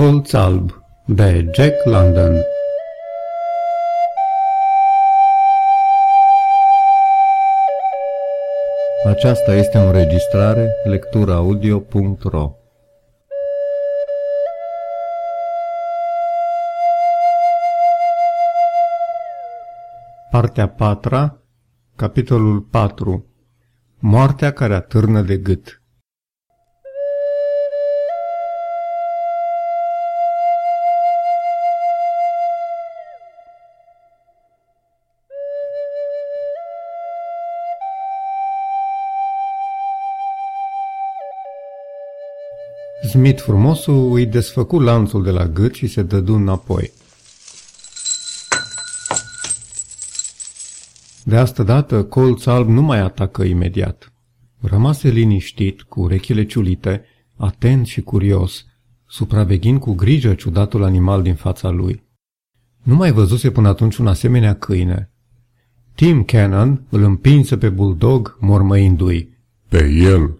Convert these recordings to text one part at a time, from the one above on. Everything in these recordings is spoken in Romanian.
Colț alb de Jack London. Aceasta este o înregistrare lecturaudio.ro Partea 4, capitolul 4 Moartea care atârnă de gât Smith frumosul îi desfăcu lanțul de la gât și se dădu înapoi. De asta dată, colț alb nu mai atacă imediat. Rămase liniștit, cu urechile ciulite, atent și curios, supraveghind cu grijă ciudatul animal din fața lui. Nu mai văzuse până atunci un asemenea câine. Tim Cannon îl împinse pe bulldog, mormăindu-i. Pe el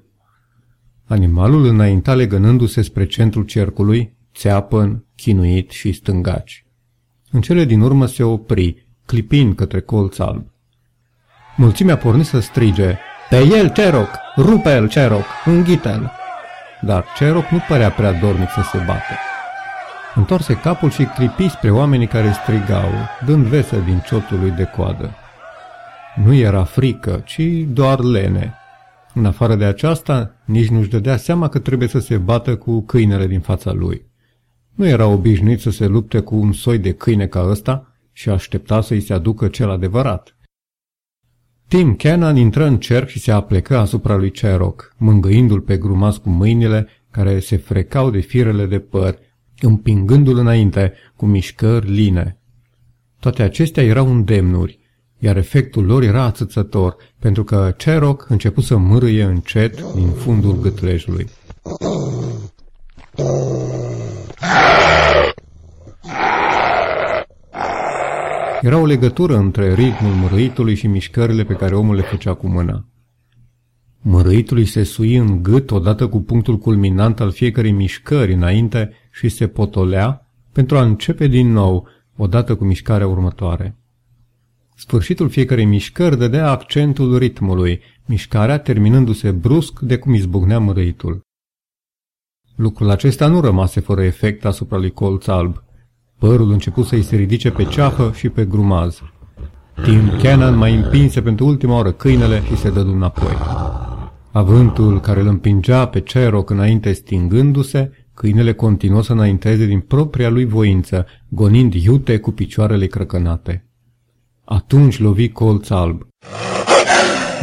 Animalul înainta legănându-se spre centrul cercului, țeapăn, chinuit și stângaci. În cele din urmă se opri, clipind către colț alb. Mulțimea porni să strige, Pe el, Ceroc! Rupe-l, Ceroc! Înghite-l! Dar Ceroc nu părea prea dornic să se bată. Întoarse capul și clipi spre oamenii care strigau, dând vesel din ciotul lui de coadă. Nu era frică, ci doar lene, în afară de aceasta, nici nu-și dădea seama că trebuie să se bată cu câinele din fața lui. Nu era obișnuit să se lupte cu un soi de câine ca ăsta și aștepta să-i se aducă cel adevărat. Tim Cannon intră în cerc și se aplecă asupra lui Ceroc, mângâindu-l pe grumaz cu mâinile care se frecau de firele de păr, împingându-l înainte cu mișcări line. Toate acestea erau îndemnuri, iar efectul lor era atâțător, pentru că Ceroc început să mârâie încet din fundul gâtlejului. Era o legătură între ritmul mărâitului și mișcările pe care omul le făcea cu mâna. Mărâitului se sui în gât odată cu punctul culminant al fiecărei mișcări înainte și se potolea pentru a începe din nou, odată cu mișcarea următoare. Sfârșitul fiecarei mișcări dădea accentul ritmului, mișcarea terminându-se brusc de cum izbucnea mărăitul. Lucrul acesta nu rămase fără efect asupra lui colț alb. Părul început să-i se ridice pe ceafă și pe grumaz. Tim Cannon mai împinse pentru ultima oră câinele și se dădu înapoi. Avântul care îl împingea pe Ceroc înainte stingându-se, câinele continuă să înainteze din propria lui voință, gonind iute cu picioarele crăcănate. Atunci lovi colț alb.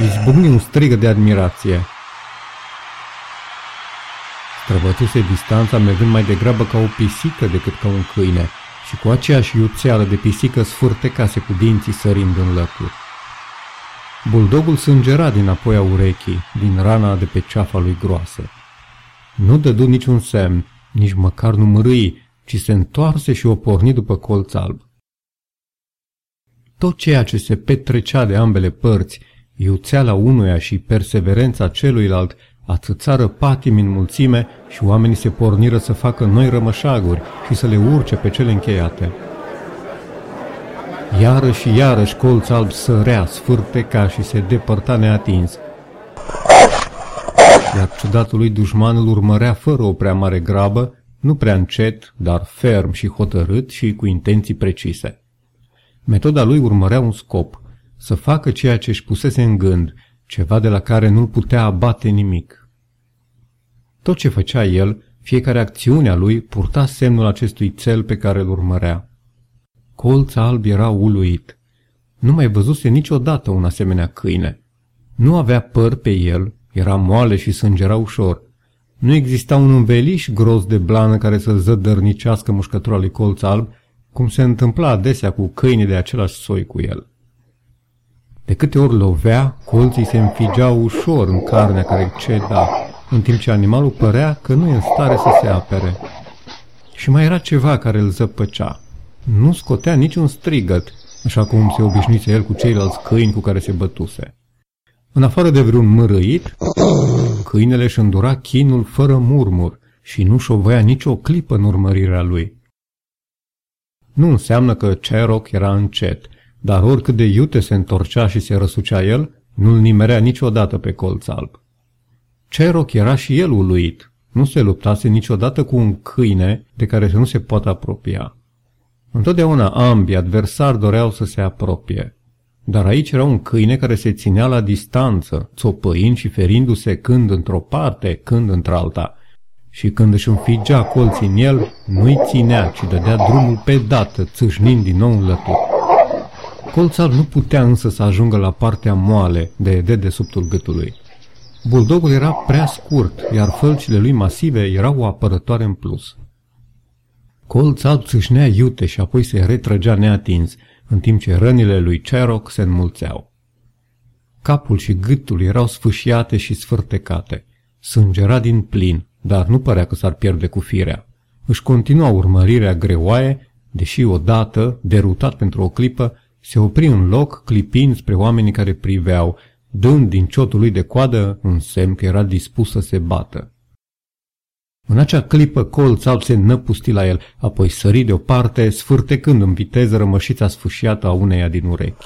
Izbucni un strigă de admirație. Străbătuse distanța mergând mai degrabă ca o pisică decât ca un câine și cu aceeași iuțeală de pisică sfârtecase cu dinții sărind în lături. Buldogul sângera din apoi a urechii, din rana de pe ceafa lui groasă. Nu dădu niciun semn, nici măcar nu mărâi, ci se întoarse și o porni după colț alb. Tot ceea ce se petrecea de ambele părți, iuțeala unuia și perseverența celuilalt, atâțară patimi în mulțime și oamenii se porniră să facă noi rămășaguri și să le urce pe cele încheiate. Iară și iarăși colț alb sărea, sfârteca și se depărta neatins. Iar ciudatul lui dușman îl urmărea fără o prea mare grabă, nu prea încet, dar ferm și hotărât și cu intenții precise. Metoda lui urmărea un scop, să facă ceea ce își pusese în gând, ceva de la care nu-l putea abate nimic. Tot ce făcea el, fiecare acțiune a lui purta semnul acestui cel pe care îl urmărea. Colț alb era uluit. Nu mai văzuse niciodată un asemenea câine. Nu avea păr pe el, era moale și sângera ușor. Nu exista un înveliș gros de blană care să zădărnicească mușcătura lui colț alb cum se întâmpla adesea cu câinii de același soi cu el. De câte ori lovea, colții se înfigeau ușor în carnea care ceda, în timp ce animalul părea că nu e în stare să se apere. Și mai era ceva care îl zăpăcea. Nu scotea niciun strigăt, așa cum se obișnuise el cu ceilalți câini cu care se bătuse. În afară de vreun mărăit, câinele își îndura chinul fără murmur și nu șovăia nicio clipă în urmărirea lui. Nu înseamnă că Ceroc era încet, dar oricât de iute se întorcea și se răsucea el, nu-l nimerea niciodată pe colț alb. Ceroc era și el uluit. Nu se luptase niciodată cu un câine de care să nu se poată apropia. Întotdeauna ambii adversari doreau să se apropie. Dar aici era un câine care se ținea la distanță, țopăind și ferindu-se când într-o parte, când într-alta. Și când își înfigea colții în el, nu-i ținea, ci dădea drumul pe dată, țâșnind din nou în lături. Colțar nu putea însă să ajungă la partea moale de dedesubtul gâtului. Buldogul era prea scurt, iar fălcile lui masive erau o apărătoare în plus. Colț alb țâșnea iute și apoi se retrăgea neatins, în timp ce rănile lui Ceroc se înmulțeau. Capul și gâtul erau sfâșiate și sfârtecate. Sângera din plin, dar nu părea că s-ar pierde cu firea. Își continua urmărirea greoaie, deși odată, derutat pentru o clipă, se opri în loc, clipind spre oamenii care priveau, dând din ciotul lui de coadă un semn că era dispus să se bată. În acea clipă colț alb se năpusti la el, apoi sări deoparte, sfârtecând în viteză rămășița sfâșiată a uneia din urechi.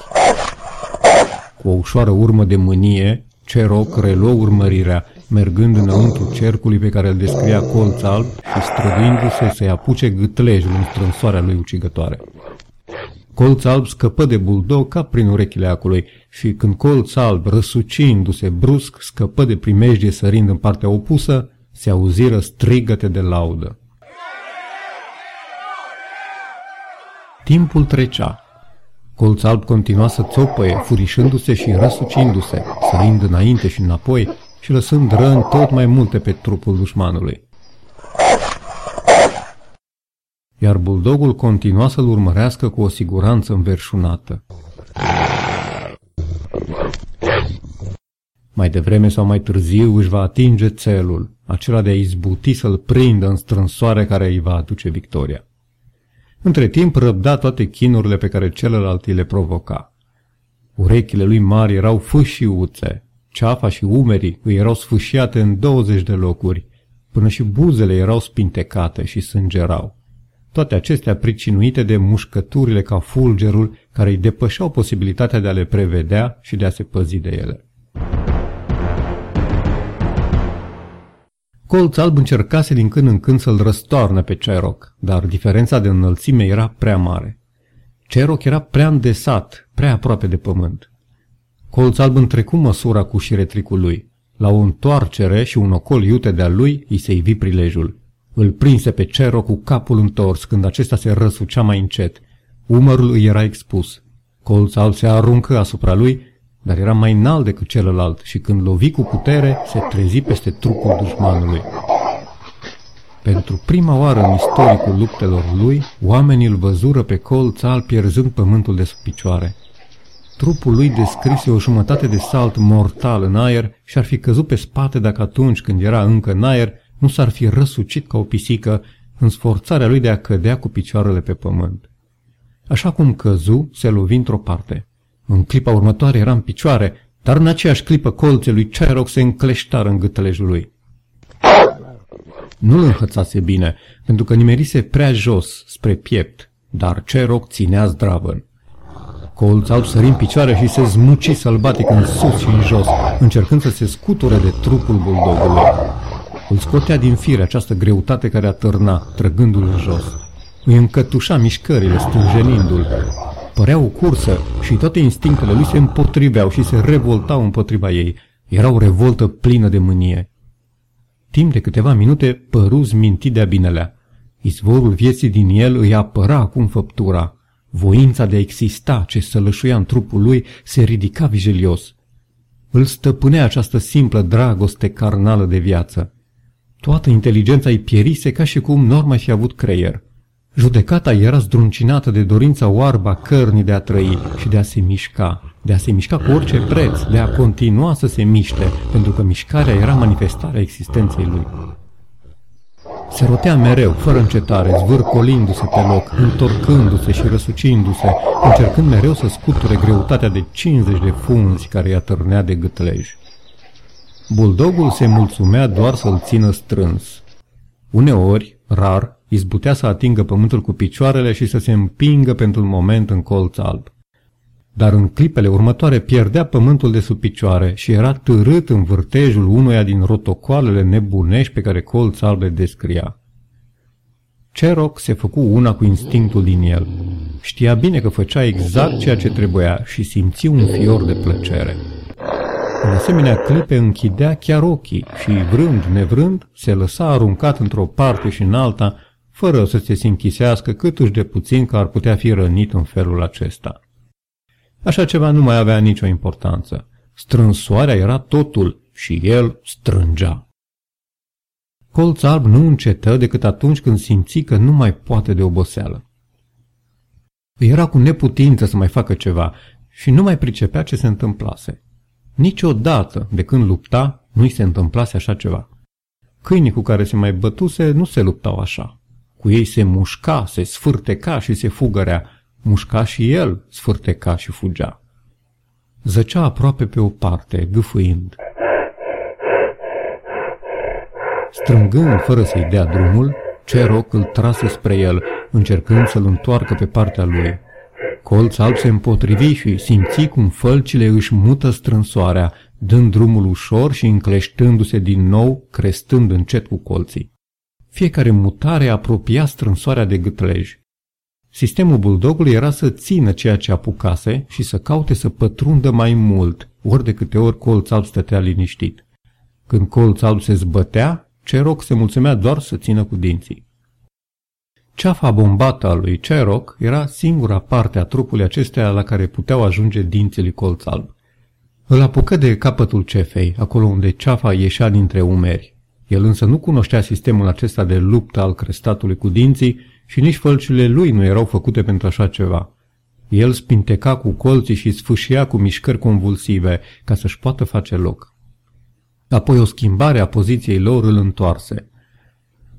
Cu o ușoară urmă de mânie, Ceroc reluă urmărirea, mergând înăuntru cercului pe care îl descria colț alb și străduindu-se să-i apuce gâtlejul în strânsoarea lui ucigătoare. Colț alb scăpă de buldog ca prin urechile acului și când colț alb, răsucindu-se brusc, scăpă de primejdie sărind în partea opusă, se auziră strigăte de laudă. Timpul trecea. Colț alb continua să țopăie, furișându-se și răsucindu-se, sărind înainte și înapoi și lăsând răni tot mai multe pe trupul dușmanului. Iar buldogul continua să-l urmărească cu o siguranță înverșunată. Mai devreme sau mai târziu își va atinge țelul, acela de a izbuti să-l prindă în strânsoare care îi va aduce victoria. Între timp răbda toate chinurile pe care celălalt îi le provoca. Urechile lui mari erau fâșiuțe, ceafa și umerii îi erau sfâșiate în 20 de locuri, până și buzele erau spintecate și sângerau. Toate acestea pricinuite de mușcăturile ca fulgerul care îi depășeau posibilitatea de a le prevedea și de a se păzi de ele. Colț alb încercase din când în când să-l răstoarnă pe Ceroc, dar diferența de înălțime era prea mare. Ceroc era prea îndesat, prea aproape de pământ. Colț alb întrecu măsura cu șiretricul lui. La o întoarcere și un ocol iute de-a lui, îi se ivi prilejul. Îl prinse pe Ceroc cu capul întors când acesta se răsucea mai încet. Umărul îi era expus. Colț alb se aruncă asupra lui dar era mai înalt decât celălalt și când lovi cu putere, se trezi peste trupul dușmanului. Pentru prima oară în istoricul luptelor lui, oamenii îl văzură pe colț al pierzând pământul de sub picioare. Trupul lui descrise o jumătate de salt mortal în aer și ar fi căzut pe spate dacă atunci când era încă în aer nu s-ar fi răsucit ca o pisică în sforțarea lui de a cădea cu picioarele pe pământ. Așa cum căzu, se lovi într-o parte. În clipa următoare era în picioare, dar în aceeași clipă colțele lui Chairoc se încleștară în gâtălejul lui. Nu-l înhățase bine, pentru că nimerise prea jos, spre piept, dar Chairoc ținea zdravăn. Colț alb sări în picioare și se zmuci sălbatic în sus și în jos, încercând să se scuture de trupul buldogului. Îl scotea din fire această greutate care atârna, trăgându-l în jos. Îi încătușa mișcările, stânjenindu-l. Părea o cursă și toate instinctele lui se împotriveau și se revoltau împotriva ei. Era o revoltă plină de mânie. Timp de câteva minute păru mintit de-a binelea. Izvorul vieții din el îi apăra acum făptura. Voința de a exista ce sălășuia în trupul lui se ridica vigilios. Îl stăpânea această simplă dragoste carnală de viață. Toată inteligența îi pierise ca și cum nu ar mai fi avut creier. Judecata era zdruncinată de dorința oarbă a cărnii de a trăi și de a se mișca, de a se mișca cu orice preț, de a continua să se miște, pentru că mișcarea era manifestarea existenței lui. Se rotea mereu, fără încetare, zvârcolindu-se pe loc, întorcându-se și răsucindu-se, încercând mereu să scuture greutatea de 50 de funzi care i-a târnea de gâtlej. Buldogul se mulțumea doar să-l țină strâns, Uneori, rar, izbutea să atingă pământul cu picioarele și să se împingă pentru un moment în colț alb. Dar în clipele următoare pierdea pământul de sub picioare și era târât în vârtejul unuia din rotocoalele nebunești pe care colț alb le descria. Ceroc se făcu una cu instinctul din el. Știa bine că făcea exact ceea ce trebuia și simți un fior de plăcere. În asemenea clipe închidea chiar ochii și, vrând nevrând, se lăsa aruncat într-o parte și în alta, fără să se sinchisească cât de puțin că ar putea fi rănit în felul acesta. Așa ceva nu mai avea nicio importanță. Strânsoarea era totul și el strângea. Colț alb nu încetă decât atunci când simți că nu mai poate de oboseală. Era cu neputință să mai facă ceva și nu mai pricepea ce se întâmplase. Niciodată, de când lupta, nu-i se întâmplase așa ceva. Câinii cu care se mai bătuse nu se luptau așa. Cu ei se mușca, se sfârteca și se fugărea. Mușca și el, sfârteca și fugea. Zăcea aproape pe o parte, gâfâind. Strângând fără să-i dea drumul, Ceroc îl trase spre el, încercând să-l întoarcă pe partea lui. Colț alb se împotrivi și simți cum fălcile își mută strânsoarea, dând drumul ușor și încleștându-se din nou, crestând încet cu colții. Fiecare mutare apropia strânsoarea de gâtlej. Sistemul buldogului era să țină ceea ce apucase și să caute să pătrundă mai mult, ori de câte ori colț alb stătea liniștit. Când colț alb se zbătea, Ceroc se mulțumea doar să țină cu dinții. Ceafa bombată a lui Ceroc era singura parte a trupului acesteia la care puteau ajunge dinții lui colț alb. Îl apucă de capătul cefei, acolo unde ceafa ieșea dintre umeri. El însă nu cunoștea sistemul acesta de luptă al crestatului cu dinții și nici fălciile lui nu erau făcute pentru așa ceva. El spinteca cu colții și sfâșia cu mișcări convulsive ca să-și poată face loc. Apoi o schimbare a poziției lor îl întoarse.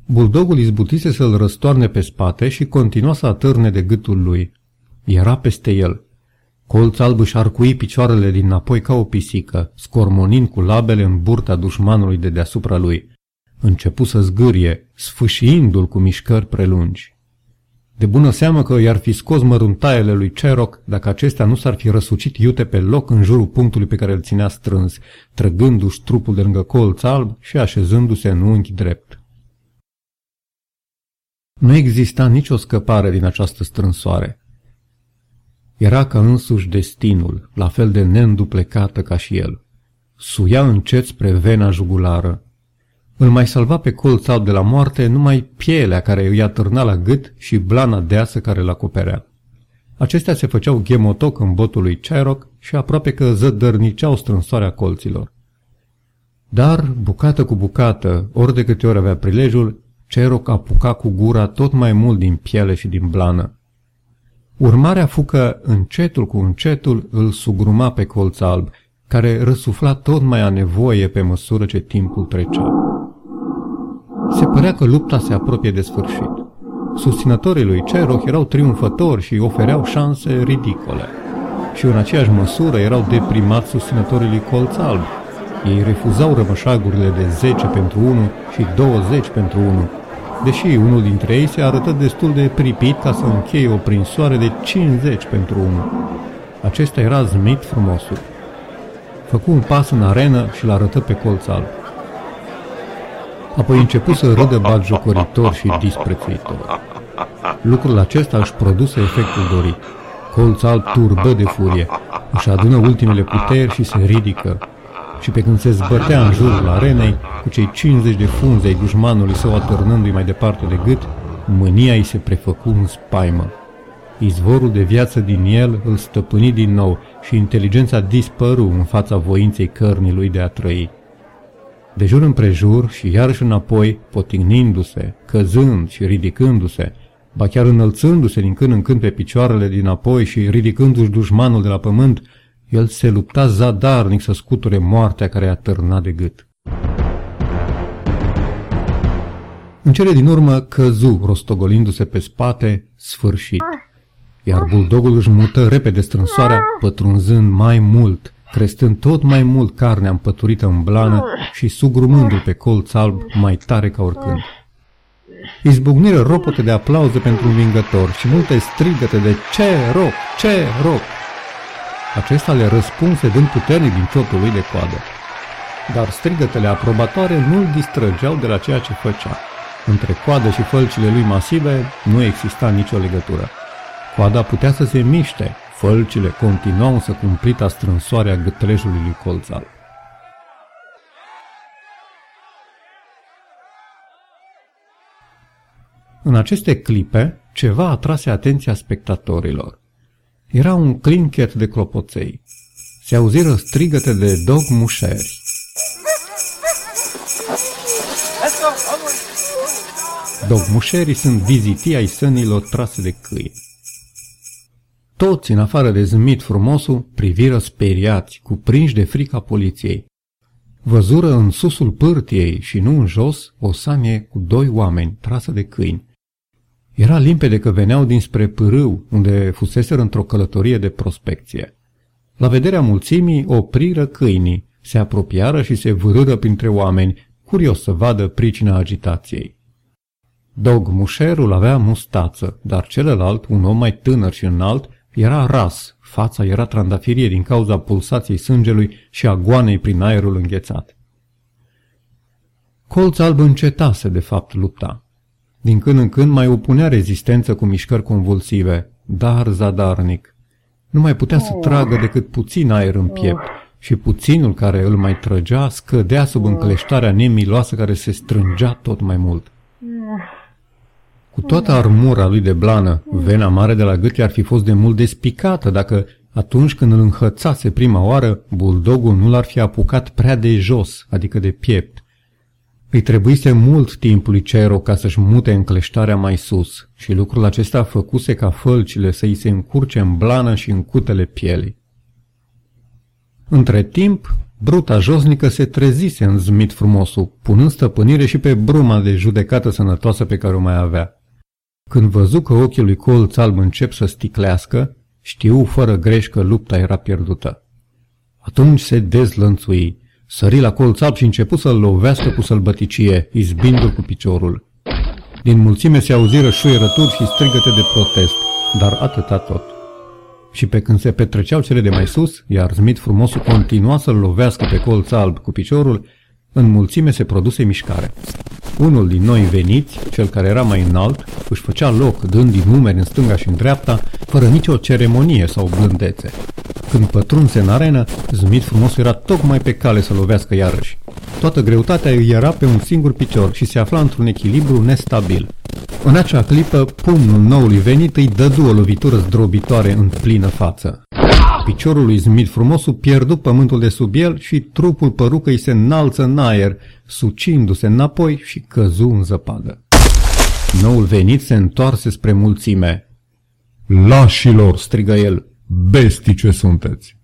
Buldogul izbutise să-l răstoarne pe spate și continua să atârne de gâtul lui. Era peste el. Colț alb își arcui picioarele din apoi ca o pisică, scormonind cu labele în burta dușmanului de deasupra lui. Începu să zgârie, sfâșiindu-l cu mișcări prelungi. De bună seamă că i-ar fi scos măruntaiele lui Ceroc dacă acestea nu s-ar fi răsucit iute pe loc în jurul punctului pe care îl ținea strâns, trăgându-și trupul de lângă colț alb și așezându-se în unghi drept. Nu exista nicio scăpare din această strânsoare. Era ca însuși destinul, la fel de neînduplecată ca și el. Suia încet spre vena jugulară. Îl mai salva pe colț alb de la moarte numai pielea care îi atârna la gât și blana deasă care îl acoperea. Acestea se făceau ghemotoc în botul lui Chairoc și aproape că zădărniceau strânsoarea colților. Dar, bucată cu bucată, ori de câte ori avea prilejul, Ceroc apuca cu gura tot mai mult din piele și din blană. Urmarea fucă încetul cu încetul îl sugruma pe colț alb, care răsufla tot mai a nevoie pe măsură ce timpul trecea. Se părea că lupta se apropie de sfârșit. Susținătorii lui Ceroc erau triumfători și ofereau șanse ridicole. Și în aceeași măsură erau deprimați susținătorii lui Colț Alb. Ei refuzau rămășagurile de 10 pentru 1 și 20 pentru 1 deși unul dintre ei se arătă destul de pripit ca să încheie o prinsoare de 50 pentru unul. Acesta era zmit frumosul. Făcu un pas în arenă și l-arătă pe colț alb. Apoi începu să râdă batjocoritor și disprețuitor. Lucrul acesta își produse efectul dorit. Colț alb turbă de furie, își adună ultimele puteri și se ridică, și pe când se zbătea în jurul arenei, cu cei 50 de funze ai dușmanului său atârnându-i mai departe de gât, mânia îi se prefăcu în spaimă. Izvorul de viață din el îl stăpâni din nou și inteligența dispăru în fața voinței cărnii lui de a trăi. De jur împrejur și iarăși înapoi, potignindu-se, căzând și ridicându-se, ba chiar înălțându-se din când în când pe picioarele din apoi și ridicându-și dușmanul de la pământ, el se lupta zadarnic să scuture moartea care a târnat de gât. În cele din urmă căzu, rostogolindu-se pe spate, sfârșit. Iar buldogul își mută repede strânsoarea, pătrunzând mai mult, crestând tot mai mult carnea împăturită în blană și sugrumându-l pe colț alb mai tare ca oricând. izbucniră ropote de aplauze pentru învingător și multe strigăte de ce roc, ce roc. Acesta le răspunse dând puternic din ciotul lui de coadă. Dar strigătele aprobatoare nu îl distrăgeau de la ceea ce făcea. Între coadă și fălcile lui masive nu exista nicio legătură. Coada putea să se miște, fălcile continuau să cumplita strânsoarea gâtlejului lui colțal. În aceste clipe, ceva atrase atenția spectatorilor. Era un clinchet de clopoței. Se auziră strigăte de dog mușeri. Dogmușerii sunt vizitii ai sănilor trase de câini. Toți, în afară de zmit frumosul, priviră speriați, cuprinși de frica poliției. Văzură în susul pârtiei și nu în jos o sanie cu doi oameni trasă de câini. Era limpede că veneau dinspre pârâu, unde fuseseră într-o călătorie de prospecție. La vederea mulțimii opriră câinii, se apropiară și se vârâră printre oameni, curios să vadă pricina agitației. Dog mușerul avea mustață, dar celălalt, un om mai tânăr și înalt, era ras, fața era trandafirie din cauza pulsației sângelui și a goanei prin aerul înghețat. Colț alb încetase, de fapt, lupta. Din când în când mai opunea rezistență cu mișcări convulsive, dar zadarnic. Nu mai putea să tragă decât puțin aer în piept și puținul care îl mai trăgea scădea sub încleștarea nemiloasă care se strângea tot mai mult. Cu toată armura lui de blană, vena mare de la gât ar fi fost de mult despicată dacă atunci când îl înhățase prima oară, buldogul nu l-ar fi apucat prea de jos, adică de piept. Îi trebuise mult timp lui Cero ca să-și mute încleștarea mai sus și lucrul acesta făcuse ca fălcile să îi se încurce în blană și în cutele pielii. Între timp, bruta josnică se trezise în zmit frumosul, punând stăpânire și pe bruma de judecată sănătoasă pe care o mai avea. Când văzu că ochii lui colț alb încep să sticlească, știu fără greș că lupta era pierdută. Atunci se dezlănțui, sări la colț alb și început să-l lovească cu sălbăticie, izbindu-l cu piciorul. Din mulțime se auziră șuierături și strigăte de protest, dar atâta tot. Și pe când se petreceau cele de mai sus, iar Smith frumosul continua să-l lovească pe colț alb cu piciorul, în mulțime se produse mișcare. Unul din noi veniți, cel care era mai înalt, își făcea loc, dând din numeri în stânga și în dreapta, fără nicio ceremonie sau blândețe. Când pătrunse în arenă, Zmit frumos era tocmai pe cale să lovească iarăși. Toată greutatea îi era pe un singur picior și se afla într-un echilibru nestabil. În acea clipă, pumnul noului venit îi dădu o lovitură zdrobitoare în plină față. Piciorul lui Smith frumosul pierdu pământul de sub el și trupul părucă îi se înalță în aer, sucindu-se înapoi și căzu în zăpadă. Noul venit se întoarse spre mulțime. Lașilor, strigă el, bestii ce sunteți!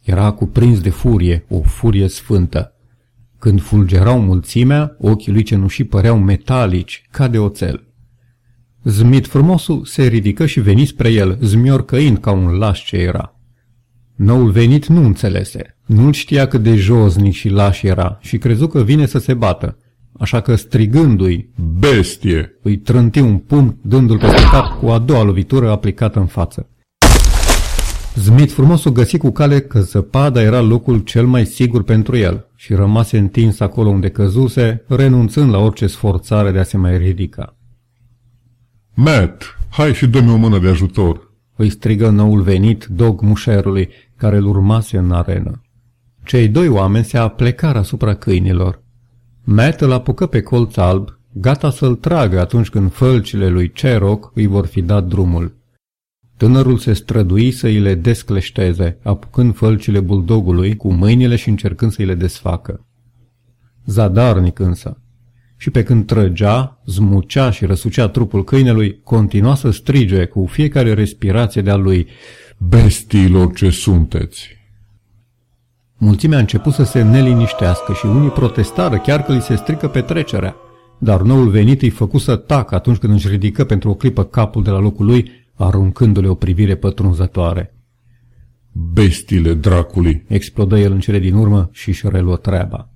Era cuprins de furie, o furie sfântă. Când fulgerau mulțimea, ochii lui cenușii păreau metalici, ca de oțel. Zmit frumosul se ridică și veni spre el, zmiorcăind ca un laș ce era. Noul venit nu înțelese. Nu știa cât de josnic și laș era și crezu că vine să se bată. Așa că strigându-i, Bestie! îi trânti un pumn, dându-l peste cap cu a doua lovitură aplicată în față. Smith frumos o găsi cu cale că zăpada era locul cel mai sigur pentru el și rămase întins acolo unde căzuse, renunțând la orice sforțare de a se mai ridica. Matt, hai și dă-mi o mână de ajutor îi strigă noul venit dog mușerului care îl urmase în arenă. Cei doi oameni se aplecară asupra câinilor. Matt îl apucă pe colț alb, gata să-l tragă atunci când fălcile lui Ceroc îi vor fi dat drumul. Tânărul se strădui să îi le descleșteze, apucând fălcile buldogului cu mâinile și încercând să îi le desfacă. Zadarnic însă, și pe când trăgea, zmucea și răsucea trupul câinelui, continua să strige cu fiecare respirație de-a lui Bestiilor ce sunteți! Mulțimea a început să se neliniștească și unii protestară chiar că li se strică petrecerea. Dar noul venit îi făcu să tacă atunci când își ridică pentru o clipă capul de la locul lui, aruncându-le o privire pătrunzătoare. Bestile dracului! explodă el în cele din urmă și își reluă treaba.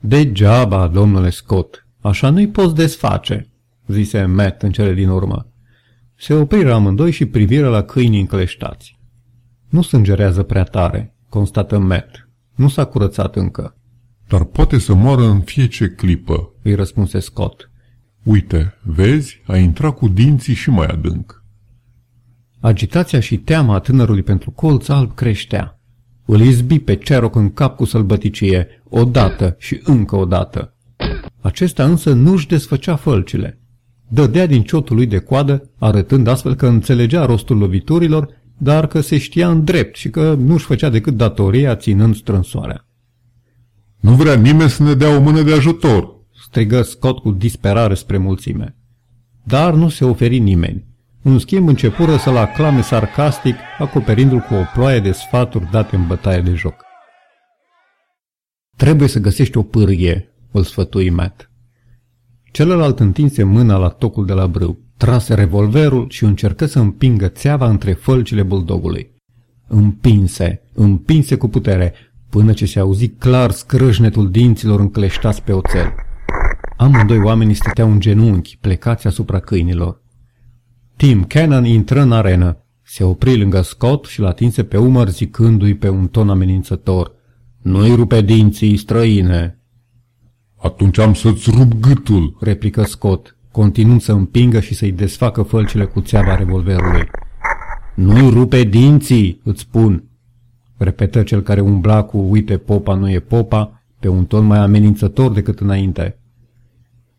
Degeaba, domnule Scott, Așa nu-i poți desface, zise Matt în cele din urmă. Se opriră amândoi și priviră la câinii încleștați. Nu sângerează prea tare, constată Matt. Nu s-a curățat încă. Dar poate să moară în fiecare clipă, îi răspunse Scott. Uite, vezi, a intrat cu dinții și mai adânc. Agitația și teama tânărului pentru colț alb creștea. Îl izbi pe Ceroc în cap cu sălbăticie, odată și încă o dată. Acesta însă nu-și desfăcea fălcile. Dădea din ciotul lui de coadă, arătând astfel că înțelegea rostul loviturilor, dar că se știa în drept și că nu-și făcea decât datoria ținând strânsoarea. Nu vrea nimeni să ne dea o mână de ajutor, strigă Scott cu disperare spre mulțime. Dar nu se oferi nimeni. În schimb începură să-l aclame sarcastic, acoperindu-l cu o ploaie de sfaturi date în bătaie de joc. Trebuie să găsești o pârghie, îl sfătui Matt. Celălalt întinse mâna la tocul de la brâu, trase revolverul și încercă să împingă țeava între fălcile buldogului. Împinse, împinse cu putere, până ce se auzi clar scrâșnetul dinților încleștați pe oțel. Amândoi oamenii stăteau în genunchi, plecați asupra câinilor. Tim Cannon intră în arenă, se opri lângă Scott și l atinse pe umăr zicându-i pe un ton amenințător. Nu-i rupe dinții, străine! Atunci am să-ți rup gâtul, replică Scott, continuând să împingă și să-i desfacă fălcile cu țeava revolverului. Nu-i rupe dinții, îți spun, repetă cel care umbla cu uite popa nu e popa, pe un ton mai amenințător decât înainte.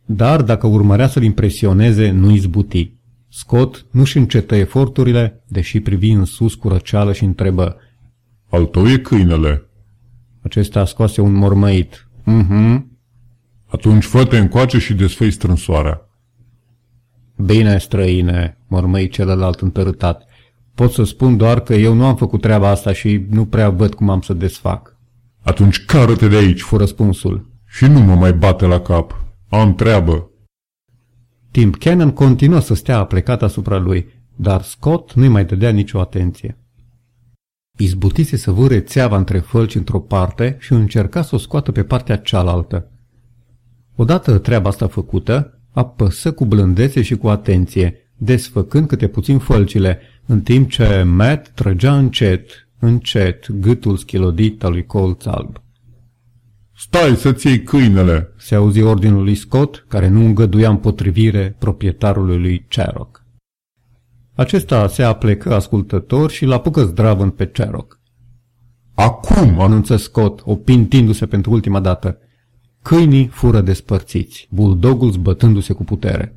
Dar dacă urmărea să-l impresioneze, nu izbuti. Scott nu-și încetă eforturile, deși privi în sus cu răceală și întrebă. Al tău e câinele. Acesta scoase un mormăit. Mhm. Atunci fă-te încoace și desfăi strânsoarea. Bine, străine, mormăi celălalt întărâtat. Pot să spun doar că eu nu am făcut treaba asta și nu prea văd cum am să desfac. Atunci cară-te de aici, fu răspunsul. Și nu mă mai bate la cap. Am treabă. Tim Cannon continuă să stea aplecat asupra lui, dar Scott nu-i mai dădea nicio atenție. Izbutise să vâre țeava între fălci într-o parte și încerca să o scoată pe partea cealaltă. Odată treaba asta făcută, apăsă cu blândețe și cu atenție, desfăcând câte puțin fălcile, în timp ce Matt trăgea încet, încet, gâtul schilodit al lui colț alb. Stai să-ți iei câinele!" se auzi ordinul lui Scott, care nu îngăduia împotrivire proprietarului lui Cherok. Acesta se aplecă ascultător și l-apucă zdravând pe Cherok. Acum!" anunță Scott, opintindu-se pentru ultima dată. Câinii fură despărțiți, buldogul zbătându-se cu putere.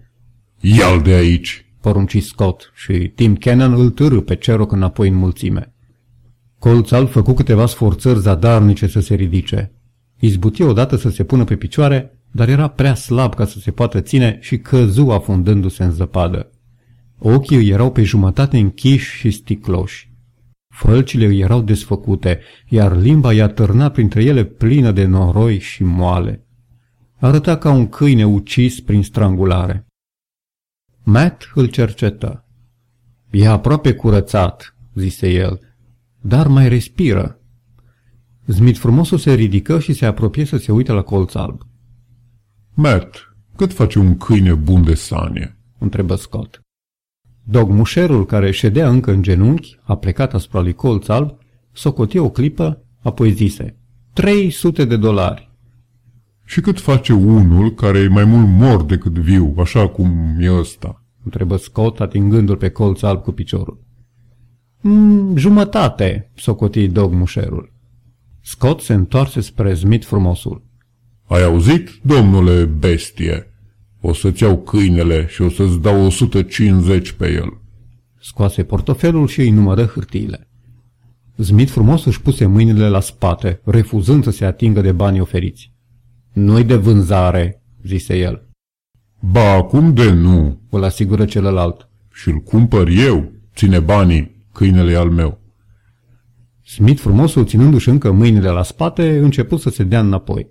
Ia-l de aici!" porunci Scott și Tim Cannon îl târâ pe Cherok înapoi în mulțime. Colțal făcu câteva sforțări zadarnice să se ridice. Izbuti odată să se pună pe picioare, dar era prea slab ca să se poată ține și căzu afundându-se în zăpadă. Ochii îi erau pe jumătate închiși și sticloși. Fălcile îi erau desfăcute, iar limba i-a târnat printre ele plină de noroi și moale. Arăta ca un câine ucis prin strangulare. Matt îl cercetă. E aproape curățat, zise el, dar mai respiră. Smith frumosul se ridică și se apropie să se uite la colț alb. Matt, cât face un câine bun de sanie? întrebă Scott. Dog mușerul, care ședea încă în genunchi, a plecat asupra lui colț alb, socoti o clipă, apoi zise, 300 de dolari. Și cât face unul care e mai mult mort decât viu, așa cum e ăsta? întrebă Scott, atingându-l pe colț alb cu piciorul. Mm, jumătate, socoti dog mușerul. Scott se întoarse spre Smith frumosul. Ai auzit, domnule bestie? O să-ți iau câinele și o să-ți dau 150 pe el. Scoase portofelul și îi numără hârtiile. Smith frumos își puse mâinile la spate, refuzând să se atingă de banii oferiți. Nu-i de vânzare, zise el. Ba, acum de nu, îl asigură celălalt. Și-l cumpăr eu, ține banii, câinele al meu. Smith frumosul, ținându-și încă mâinile la spate, început să se dea înapoi.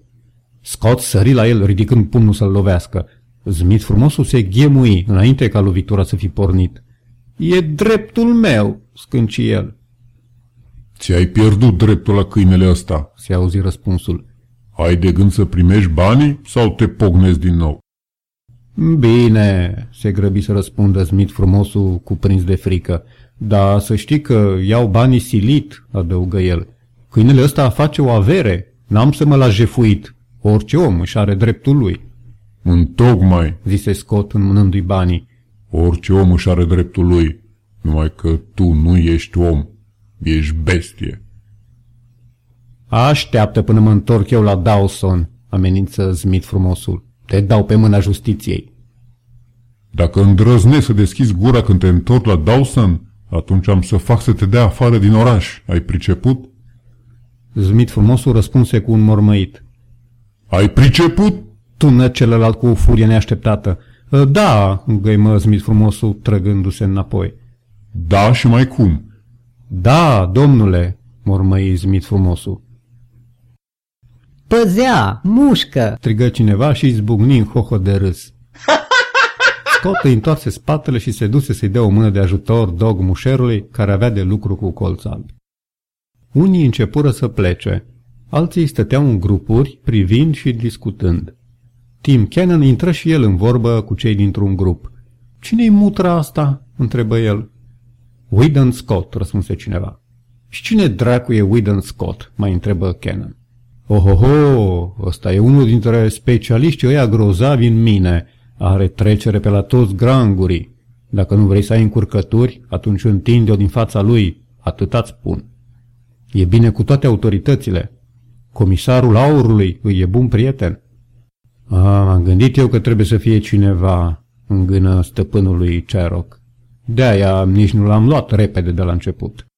Scott sări la el, ridicând pumnul să-l lovească. Smith frumosul se ghemui, înainte ca lovitura să fi pornit. E dreptul meu, scânci el. Ți-ai pierdut dreptul la câinele ăsta, se auzi răspunsul. Ai de gând să primești banii sau te pognezi din nou? Bine, se grăbi să răspundă Smith frumosul cuprins de frică. Dar să știi că iau banii silit, adăugă el. Câinele ăsta face o avere, n-am să mă las jefuit. Orice om își are dreptul lui. Întocmai, Zise Scott înmânându-i banii. orice om își are dreptul lui, numai că tu nu ești om, ești bestie. Așteaptă până mă întorc eu la Dawson, amenință Smith frumosul. Te dau pe mâna justiției. Dacă îndrăznesc să deschizi gura când te întorci la Dawson, atunci am să fac să te dea afară din oraș. Ai priceput? Smith frumosul răspunse cu un mormăit. Ai priceput? Tună celălalt cu o furie neașteptată. "Ă, Da, găimă Smith frumosul trăgându-se înapoi. Da și mai cum. Da, domnule, mormăi Smith frumosul. Păzea, mușcă! Strigă cineva și izbucni în hoho de râs. Scott îi întoarse spatele și se duse să-i dea o mână de ajutor dog mușerului care avea de lucru cu colț alb. Unii începură să plece, alții stăteau în grupuri, privind și discutând. Tim Cannon intră și el în vorbă cu cei dintr-un grup. Cine-i mutra asta?" întrebă el. Whedon Scott, răspunse cineva. Și cine dracu e Whedon Scott?" mai întrebă Cannon. Ohoho, ăsta e unul dintre specialiștii ăia grozavi în mine. Are trecere pe la toți grangurii. Dacă nu vrei să ai încurcături, atunci întinde-o din fața lui. Atâta spun. E bine cu toate autoritățile. Comisarul aurului îi e bun prieten. A, am gândit eu că trebuie să fie cineva, îngână stăpânului Ceroc. De-aia nici nu l-am luat repede de la început.